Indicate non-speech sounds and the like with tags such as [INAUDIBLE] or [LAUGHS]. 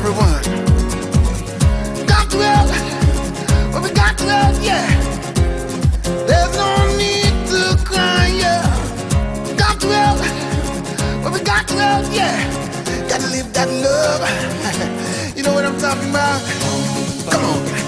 everyone. we Got to love, well, we got to love, yeah. There's no need to cry, yeah. we Got to love, well, we got to love, yeah. Got to live that love. [LAUGHS] you know what I'm talking about? Come on.